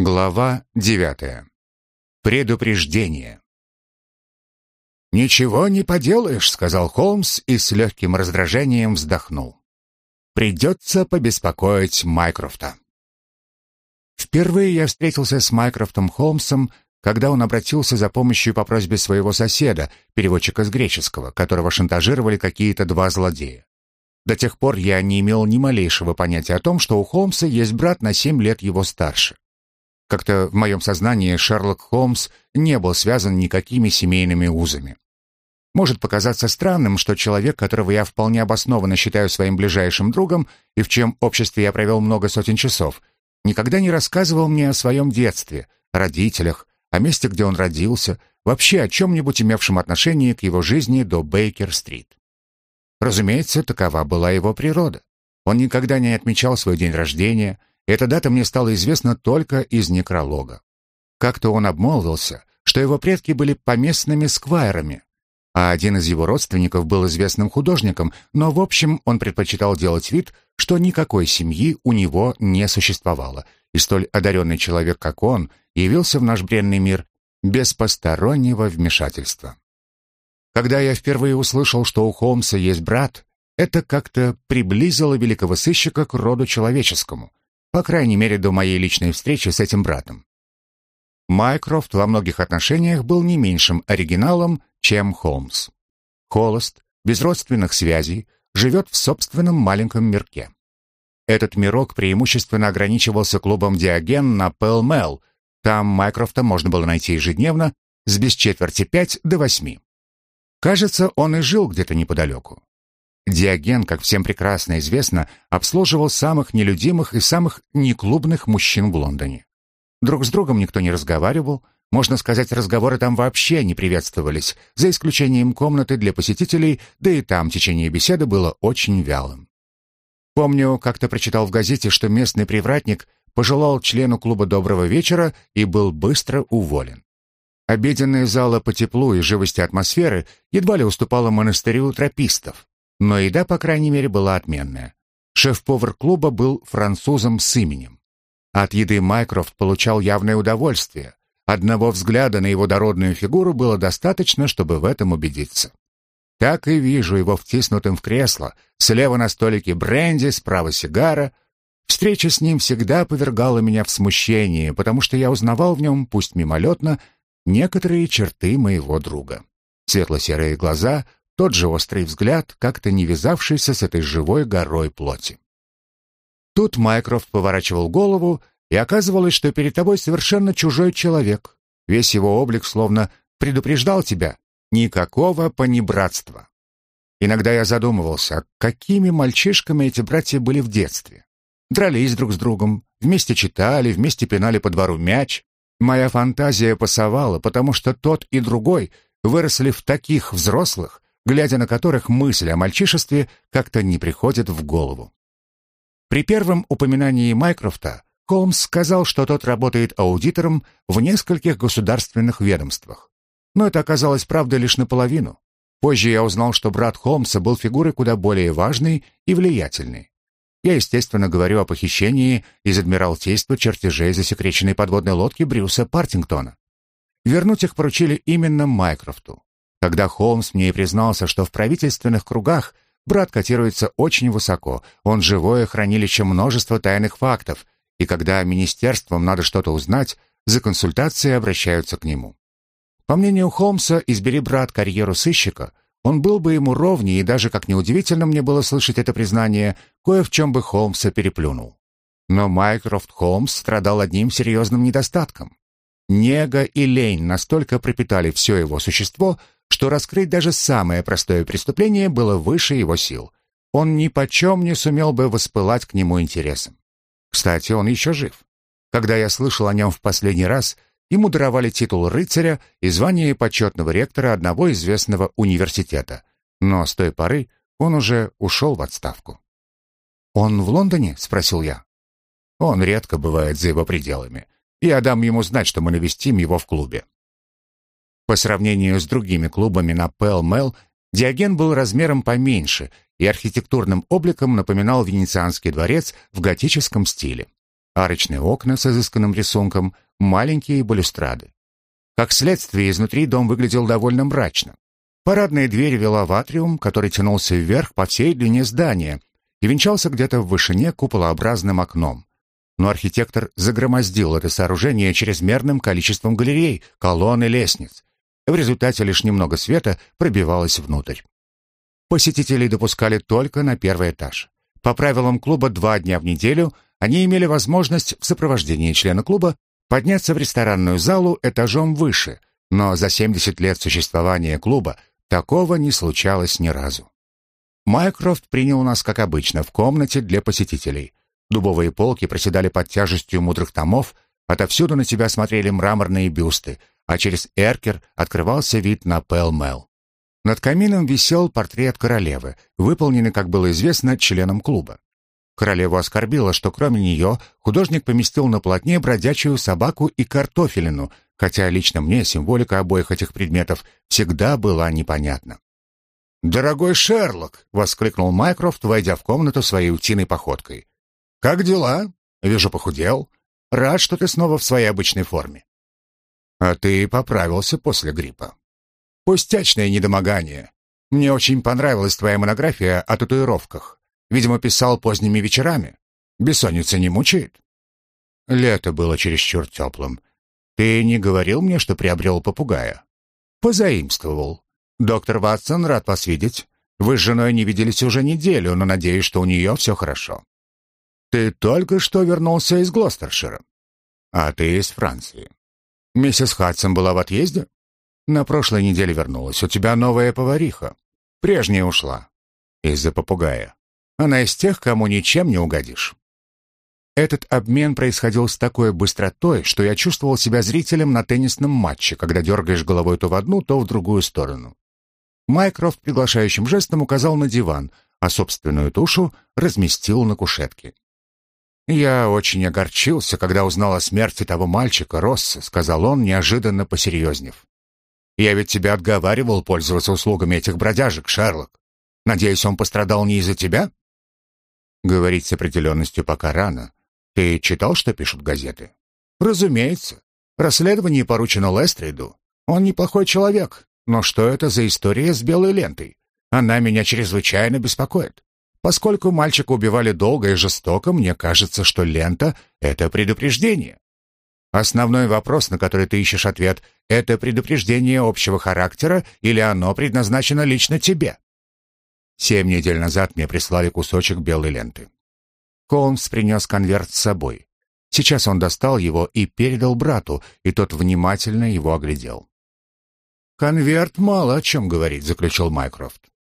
Глава девятая. Предупреждение. «Ничего не поделаешь», — сказал Холмс и с легким раздражением вздохнул. «Придется побеспокоить Майкрофта». Впервые я встретился с Майкрофтом Холмсом, когда он обратился за помощью по просьбе своего соседа, переводчика с греческого, которого шантажировали какие-то два злодея. До тех пор я не имел ни малейшего понятия о том, что у Холмса есть брат на семь лет его старше. Как-то в моем сознании Шерлок Холмс не был связан никакими семейными узами. Может показаться странным, что человек, которого я вполне обоснованно считаю своим ближайшим другом и в чем обществе я провел много сотен часов, никогда не рассказывал мне о своем детстве, родителях, о месте, где он родился, вообще о чем-нибудь имевшем отношение к его жизни до Бейкер-стрит. Разумеется, такова была его природа. Он никогда не отмечал свой день рождения — эта дата мне стала известна только из некролога. Как-то он обмолвился, что его предки были поместными сквайрами, а один из его родственников был известным художником, но в общем он предпочитал делать вид, что никакой семьи у него не существовало, и столь одаренный человек, как он, явился в наш бренный мир без постороннего вмешательства. Когда я впервые услышал, что у Холмса есть брат, это как-то приблизило великого сыщика к роду человеческому — по крайней мере, до моей личной встречи с этим братом. Майкрофт во многих отношениях был не меньшим оригиналом, чем Холмс. Холост, без родственных связей, живет в собственном маленьком мирке. Этот мирок преимущественно ограничивался клубом «Диоген» на Пэл-Мэл. Там Майкрофта можно было найти ежедневно с без четверти пять до восьми. Кажется, он и жил где-то неподалеку. Диоген, как всем прекрасно известно, обслуживал самых нелюдимых и самых неклубных мужчин в Лондоне. Друг с другом никто не разговаривал, можно сказать, разговоры там вообще не приветствовались, за исключением комнаты для посетителей, да и там течение беседы было очень вялым. Помню, как-то прочитал в газете, что местный привратник пожелал члену клуба доброго вечера и был быстро уволен. Обеденная зала по теплу и живости атмосферы едва ли уступала монастырю тропистов. Но еда, по крайней мере, была отменная. Шеф-повар клуба был французом с именем. От еды Майкрофт получал явное удовольствие. Одного взгляда на его дородную фигуру было достаточно, чтобы в этом убедиться. Так и вижу его втиснутым в кресло, слева на столике бренди, справа сигара. Встреча с ним всегда повергала меня в смущение, потому что я узнавал в нем, пусть мимолетно, некоторые черты моего друга. Светло-серые глаза, тот же острый взгляд, как-то не вязавшийся с этой живой горой плоти. Тут Майкрофт поворачивал голову, и оказывалось, что перед тобой совершенно чужой человек. Весь его облик словно предупреждал тебя. Никакого понебратства. Иногда я задумывался, какими мальчишками эти братья были в детстве. Дрались друг с другом, вместе читали, вместе пинали по двору мяч. Моя фантазия пасовала, потому что тот и другой выросли в таких взрослых, глядя на которых мысль о мальчишестве как-то не приходит в голову. При первом упоминании Майкрофта Холмс сказал, что тот работает аудитором в нескольких государственных ведомствах. Но это оказалось правдой лишь наполовину. Позже я узнал, что брат Холмса был фигурой куда более важной и влиятельной. Я, естественно, говорю о похищении из Адмиралтейства чертежей засекреченной подводной лодки Брюса Партингтона. Вернуть их поручили именно Майкрофту. Когда Холмс мне и признался, что в правительственных кругах брат котируется очень высоко, он живое хранилище множества тайных фактов, и когда министерствам надо что-то узнать, за консультацией обращаются к нему. По мнению Холмса, избери брат карьеру сыщика, он был бы ему ровнее, и даже, как неудивительно мне было слышать это признание, кое в чем бы Холмса переплюнул. Но Майкрофт Холмс страдал одним серьезным недостатком. Нега и лень настолько пропитали все его существо, что раскрыть даже самое простое преступление было выше его сил. Он ни почем не сумел бы воспылать к нему интересом. Кстати, он еще жив. Когда я слышал о нем в последний раз, ему даровали титул рыцаря и звание почетного ректора одного известного университета. Но с той поры он уже ушел в отставку. «Он в Лондоне?» — спросил я. «Он редко бывает за его пределами. Я дам ему знать, что мы навестим его в клубе». По сравнению с другими клубами на Пэл-Мэл, Диоген был размером поменьше и архитектурным обликом напоминал венецианский дворец в готическом стиле. Арочные окна с изысканным рисунком, маленькие балюстрады. Как следствие, изнутри дом выглядел довольно мрачно. Парадная дверь вела в атриум, который тянулся вверх по всей длине здания и венчался где-то в вышине куполообразным окном. Но архитектор загромоздил это сооружение чрезмерным количеством галерей, колонн и лестниц. В результате лишь немного света пробивалось внутрь. Посетителей допускали только на первый этаж. По правилам клуба два дня в неделю они имели возможность в сопровождении члена клуба подняться в ресторанную залу этажом выше, но за 70 лет существования клуба такого не случалось ни разу. Майкрофт принял нас, как обычно, в комнате для посетителей. Дубовые полки проседали под тяжестью мудрых томов, отовсюду на тебя смотрели мраморные бюсты, а через эркер открывался вид на Пэл-Мэл. Над камином висел портрет королевы, выполненный, как было известно, членом клуба. Королеву оскорбило, что кроме нее художник поместил на полотне бродячую собаку и картофелину, хотя лично мне символика обоих этих предметов всегда была непонятна. «Дорогой Шерлок!» — воскликнул Майкрофт, войдя в комнату своей утиной походкой. «Как дела? Вижу, похудел. Рад, что ты снова в своей обычной форме». «А ты поправился после гриппа». «Пустячное недомогание. Мне очень понравилась твоя монография о татуировках. Видимо, писал поздними вечерами. Бессонница не мучает. Лето было чересчур теплым. Ты не говорил мне, что приобрел попугая? Позаимствовал. Доктор Ватсон рад вас видеть. Вы с женой не виделись уже неделю, но надеюсь, что у нее все хорошо. Ты только что вернулся из Глостершира. А ты из Франции. Миссис Хадсон была в отъезде? На прошлой неделе вернулась. У тебя новая повариха. Прежняя ушла. Из-за попугая. Она из тех, кому ничем не угодишь. Этот обмен происходил с такой быстротой, что я чувствовал себя зрителем на теннисном матче, когда дергаешь головой то в одну, то в другую сторону. Майкрофт приглашающим жестом указал на диван, а собственную тушу разместил на кушетке. «Я очень огорчился, когда узнал о смерти того мальчика, Росса», — сказал он, неожиданно посерьезнев. «Я ведь тебя отговаривал пользоваться услугами этих бродяжек, Шерлок. Надеюсь, он пострадал не из-за тебя?» Говорить с определенностью пока рано. Ты читал, что пишут газеты? Разумеется. Расследование поручено Лестриду. Он неплохой человек, но что это за история с белой лентой? Она меня чрезвычайно беспокоит. Поскольку мальчика убивали долго и жестоко, мне кажется, что лента — это предупреждение. Основной вопрос, на который ты ищешь ответ, это предупреждение общего характера или оно предназначено лично тебе? Семь недель назад мне прислали кусочек белой ленты. Холмс принес конверт с собой. Сейчас он достал его и передал брату, и тот внимательно его оглядел. «Конверт мало о чем говорит», — заключил Майкрофт.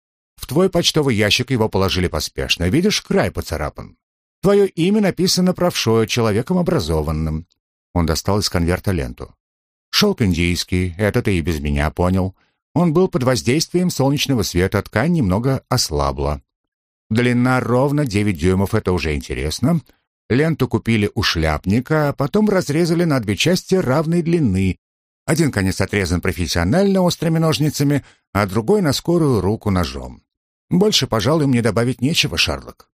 «В твой почтовый ящик его положили поспешно. Видишь, край поцарапан. Твое имя написано правшою, человеком образованным». Он достал из конверта ленту. «Шелк индийский, это ты и без меня понял. Он был под воздействием солнечного света, ткань немного ослабла. Длина ровно 9 дюймов, это уже интересно. Ленту купили у шляпника, а потом разрезали на две части равной длины. Один конец отрезан профессионально острыми ножницами, а другой на скорую руку ножом. Больше, пожалуй, мне добавить нечего, Шарлок.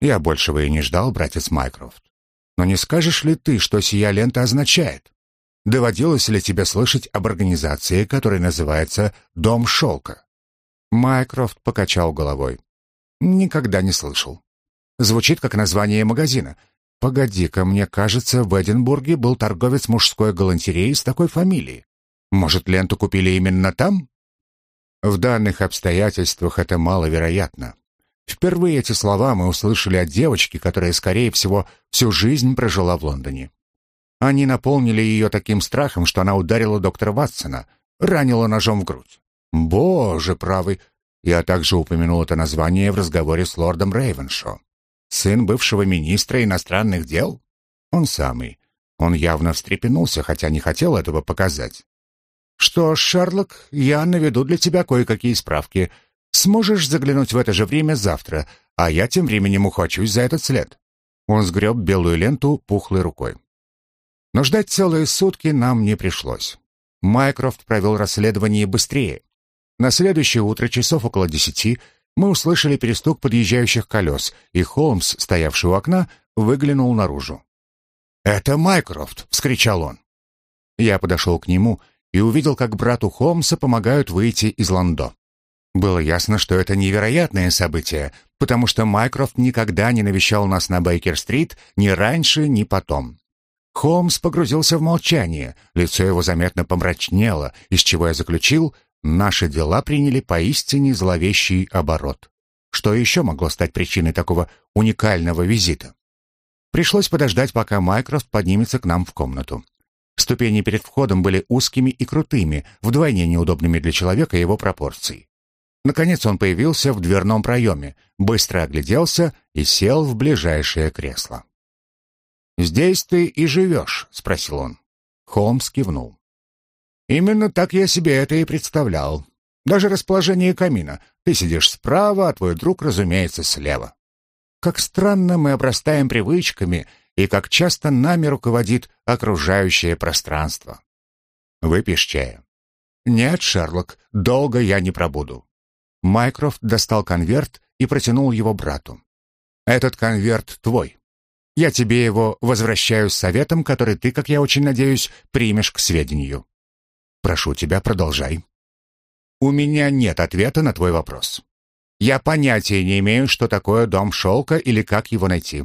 Я большего и не ждал, братец Майкрофт. Но не скажешь ли ты, что сия лента означает? Доводилось ли тебе слышать об организации, которая называется «Дом шелка»?» Майкрофт покачал головой. «Никогда не слышал. Звучит как название магазина. Погоди-ка, мне кажется, в Эдинбурге был торговец мужской галантереей с такой фамилией. Может, ленту купили именно там?» В данных обстоятельствах это маловероятно. Впервые эти слова мы услышали от девочки, которая, скорее всего, всю жизнь прожила в Лондоне. Они наполнили ее таким страхом, что она ударила доктора Ватсона, ранила ножом в грудь. Боже правый! Я также упомянул это название в разговоре с лордом Рейвеншо. Сын бывшего министра иностранных дел? Он самый. Он явно встрепенулся, хотя не хотел этого показать. «Что ж, Шерлок, я наведу для тебя кое-какие справки. Сможешь заглянуть в это же время завтра, а я тем временем ухвачусь за этот след». Он сгреб белую ленту пухлой рукой. Но ждать целые сутки нам не пришлось. Майкрофт провел расследование быстрее. На следующее утро, часов около десяти, мы услышали перестук подъезжающих колес, и Холмс, стоявший у окна, выглянул наружу. «Это Майкрофт!» — вскричал он. Я подошел к нему и увидел, как брату Холмса помогают выйти из Ландо. Было ясно, что это невероятное событие, потому что Майкрофт никогда не навещал нас на Бейкер-стрит ни раньше, ни потом. Холмс погрузился в молчание, лицо его заметно помрачнело, из чего я заключил, наши дела приняли поистине зловещий оборот. Что еще могло стать причиной такого уникального визита? Пришлось подождать, пока Майкрофт поднимется к нам в комнату. Ступени перед входом были узкими и крутыми, вдвойне неудобными для человека его пропорций. Наконец он появился в дверном проеме, быстро огляделся и сел в ближайшее кресло. «Здесь ты и живешь?» — спросил он. Холмс кивнул. «Именно так я себе это и представлял. Даже расположение камина. Ты сидишь справа, а твой друг, разумеется, слева. Как странно мы обрастаем привычками и как часто нами руководит окружающее пространство. Выпьешь чая? Нет, Шерлок, долго я не пробуду. Майкрофт достал конверт и протянул его брату. Этот конверт твой. Я тебе его возвращаю с советом, который ты, как я очень надеюсь, примешь к сведению. Прошу тебя, продолжай. У меня нет ответа на твой вопрос. Я понятия не имею, что такое дом шелка или как его найти.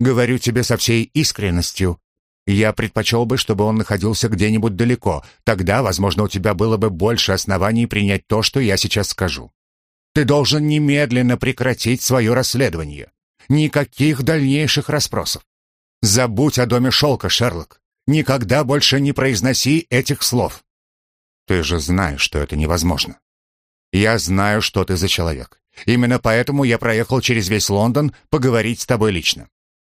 Говорю тебе со всей искренностью. Я предпочел бы, чтобы он находился где-нибудь далеко. Тогда, возможно, у тебя было бы больше оснований принять то, что я сейчас скажу. Ты должен немедленно прекратить свое расследование. Никаких дальнейших расспросов. Забудь о доме шелка, Шерлок. Никогда больше не произноси этих слов. Ты же знаешь, что это невозможно. Я знаю, что ты за человек. Именно поэтому я проехал через весь Лондон поговорить с тобой лично.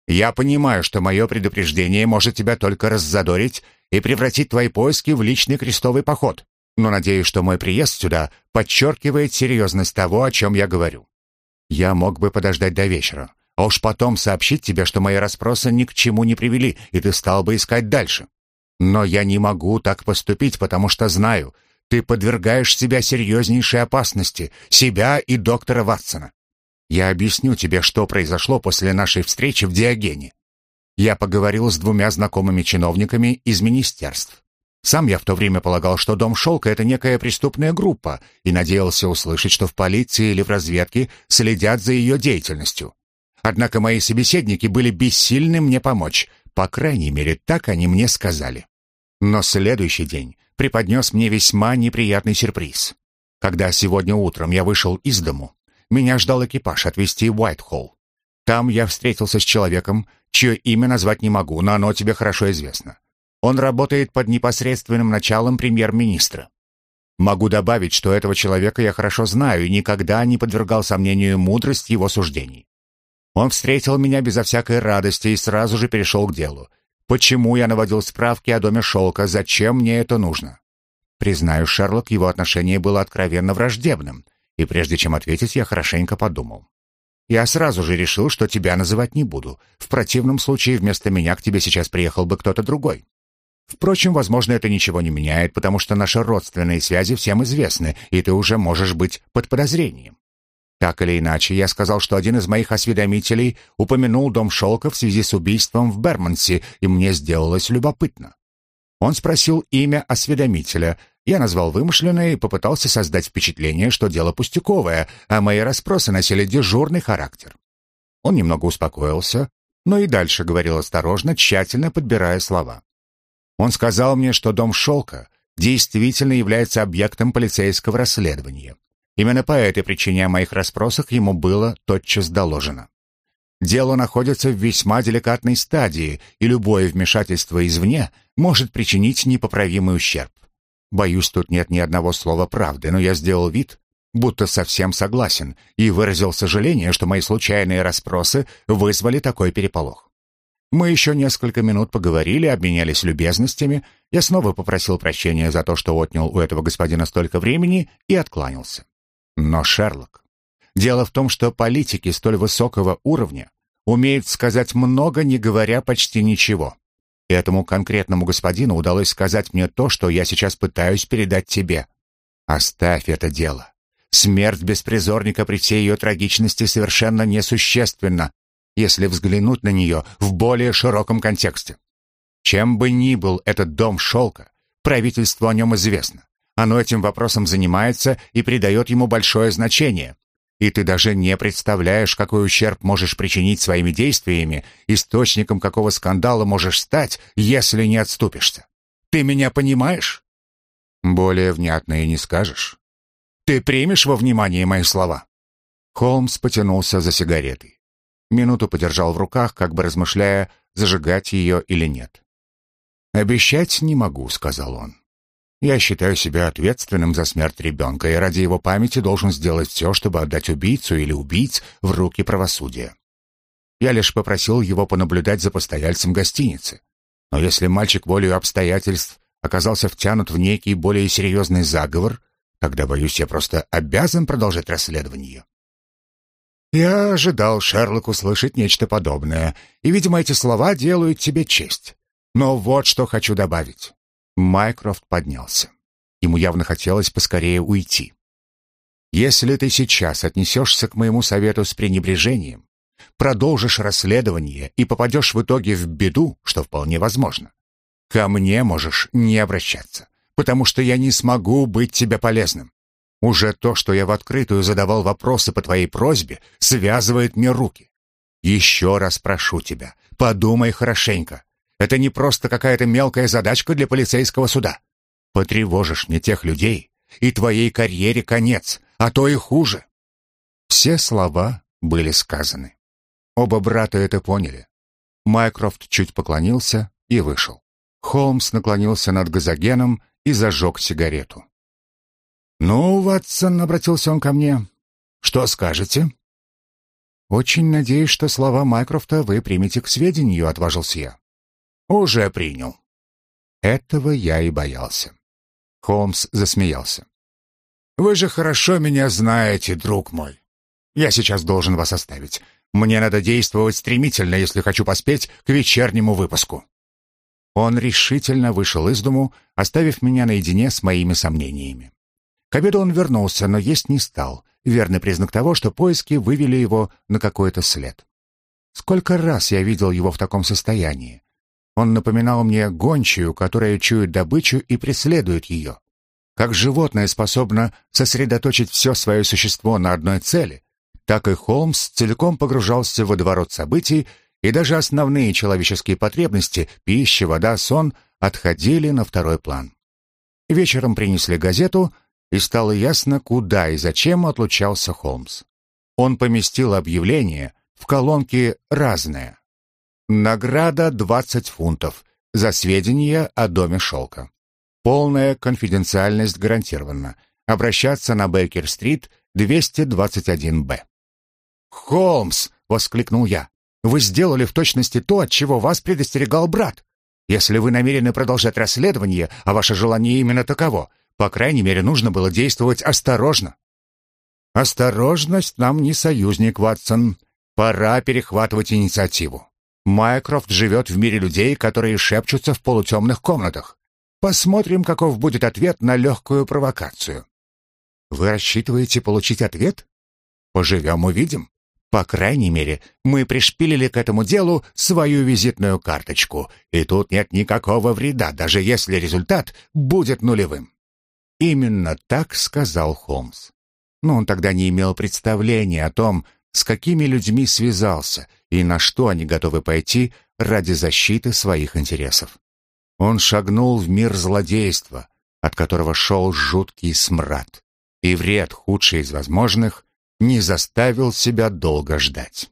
Я понимаю, что мое предупреждение может тебя только раззадорить и превратить твои поиски в личный крестовый поход, но надеюсь, что мой приезд сюда подчеркивает серьезность того, о чем я говорю. Я мог бы подождать до вечера, а уж потом сообщить тебе, что мои расспросы ни к чему не привели, и ты стал бы искать дальше. Но я не могу так поступить, потому что знаю, ты подвергаешь себя серьезнейшей опасности, себя и доктора Ватсона. Я объясню тебе, что произошло после нашей встречи в Диогене. Я поговорил с двумя знакомыми чиновниками из министерств. Сам я в то время полагал, что Дом Шелка — это некая преступная группа, и надеялся услышать, что в полиции или в разведке следят за ее деятельностью. Однако мои собеседники были бессильны мне помочь, по крайней мере, так они мне сказали. Но следующий день преподнес мне весьма неприятный сюрприз. Когда сегодня утром я вышел из дому, меня ждал экипаж отвезти в Уайтхолл. Там я встретился с человеком, чье имя назвать не могу, но оно тебе хорошо известно. Он работает под непосредственным началом премьер-министра. Могу добавить, что этого человека я хорошо знаю и никогда не подвергал сомнению мудрость его суждений. Он встретил меня безо всякой радости и сразу же перешел к делу. Почему я наводил справки о доме шелка, зачем мне это нужно? Признаю, Шерлок, его отношение было откровенно враждебным, и прежде чем ответить, я хорошенько подумал. Я сразу же решил, что тебя называть не буду. В противном случае вместо меня к тебе сейчас приехал бы кто-то другой. Впрочем, возможно, это ничего не меняет, потому что наши родственные связи всем известны, и ты уже можешь быть под подозрением. Так или иначе, я сказал, что один из моих осведомителей упомянул дом Шелка в связи с убийством в Бермонсе, и мне сделалось любопытно. Он спросил имя осведомителя, я назвал вымышленное и попытался создать впечатление, что дело пустяковое, а мои расспросы носили дежурный характер. Он немного успокоился, но и дальше говорил осторожно, тщательно подбирая слова. Он сказал мне, что дом Шелка действительно является объектом полицейского расследования. Именно по этой причине о моих расспросах ему было тотчас доложено. Дело находится в весьма деликатной стадии, и любое вмешательство извне может причинить непоправимый ущерб. Боюсь, тут нет ни одного слова правды, но я сделал вид, будто совсем согласен, и выразил сожаление, что мои случайные расспросы вызвали такой переполох. Мы еще несколько минут поговорили, обменялись любезностями. Я снова попросил прощения за то, что отнял у этого господина столько времени, и откланялся. Но, Шерлок, дело в том, что политики столь высокого уровня умеют сказать много, не говоря почти ничего. Этому конкретному господину удалось сказать мне то, что я сейчас пытаюсь передать тебе. Оставь это дело. Смерть беспризорника при всей ее трагичности совершенно несущественна, если взглянуть на нее в более широком контексте. Чем бы ни был этот дом шелка, правительству о нем известно. Оно этим вопросом занимается и придает ему большое значение. И ты даже не представляешь, какой ущерб можешь причинить своими действиями, источником какого скандала можешь стать, если не отступишься. Ты меня понимаешь? Более внятно и не скажешь. Ты примешь во внимание мои слова? Холмс потянулся за сигаретой. Минуту подержал в руках, как бы размышляя, зажигать ее или нет. «Обещать не могу», — сказал он. Я считаю себя ответственным за смерть ребенка и ради его памяти должен сделать все, чтобы отдать убийцу или убийц в руки правосудия. Я лишь попросил его понаблюдать за постояльцем гостиницы. Но если мальчик волею обстоятельств оказался втянут в некий более серьезный заговор, тогда, боюсь, я просто обязан продолжать расследование. Я ожидал, Шерлок, услышать нечто подобное, и, видимо, эти слова делают тебе честь. Но вот что хочу добавить. Майкрофт поднялся. Ему явно хотелось поскорее уйти. «Если ты сейчас отнесешься к моему совету с пренебрежением, продолжишь расследование и попадешь в итоге в беду, что вполне возможно, ко мне можешь не обращаться, потому что я не смогу быть тебе полезным. Уже то, что я в открытую задавал вопросы по твоей просьбе, связывает мне руки. Еще раз прошу тебя, подумай хорошенько. Это не просто какая-то мелкая задачка для полицейского суда. Потревожишь мне тех людей, и твоей карьере конец, а то и хуже. Все слова были сказаны. Оба брата это поняли. Майкрофт чуть поклонился и вышел. Холмс наклонился над газогеном и зажег сигарету. «Ну, Ватсон», — обратился он ко мне, — «что скажете?» «Очень надеюсь, что слова Майкрофта вы примете к сведению», — отважился я. «Уже принял». Этого я и боялся. Холмс засмеялся. «Вы же хорошо меня знаете, друг мой. Я сейчас должен вас оставить. Мне надо действовать стремительно, если хочу поспеть к вечернему выпуску». Он решительно вышел из дому, оставив меня наедине с моими сомнениями. К обеду он вернулся, но есть не стал. Верный признак того, что поиски вывели его на какой-то след. Сколько раз я видел его в таком состоянии. Он напоминал мне гончую, которая чует добычу и преследует ее. Как животное способно сосредоточить все свое существо на одной цели, так и Холмс целиком погружался в водоворот событий, и даже основные человеческие потребности — пища, вода, сон — отходили на второй план. Вечером принесли газету, и стало ясно, куда и зачем отлучался Холмс. Он поместил объявление в колонке «Разное». Награда 20 фунтов за сведения о доме шелка. Полная конфиденциальность гарантирована. Обращаться на Бейкер-стрит 221-Б. «Холмс!» — воскликнул я. «Вы сделали в точности то, от чего вас предостерегал брат. Если вы намерены продолжать расследование, а ваше желание именно таково, по крайней мере, нужно было действовать осторожно». «Осторожность нам не союзник, Ватсон. Пора перехватывать инициативу. Майкрофт живет в мире людей, которые шепчутся в полутемных комнатах. Посмотрим, каков будет ответ на легкую провокацию. Вы рассчитываете получить ответ? Поживем, увидим. По крайней мере, мы пришпилили к этому делу свою визитную карточку, и тут нет никакого вреда, даже если результат будет нулевым. Именно так сказал Холмс. Но он тогда не имел представления о том, с какими людьми связался и на что они готовы пойти ради защиты своих интересов. Он шагнул в мир злодейства, от которого шел жуткий смрад, и вред, худший из возможных, не заставил себя долго ждать.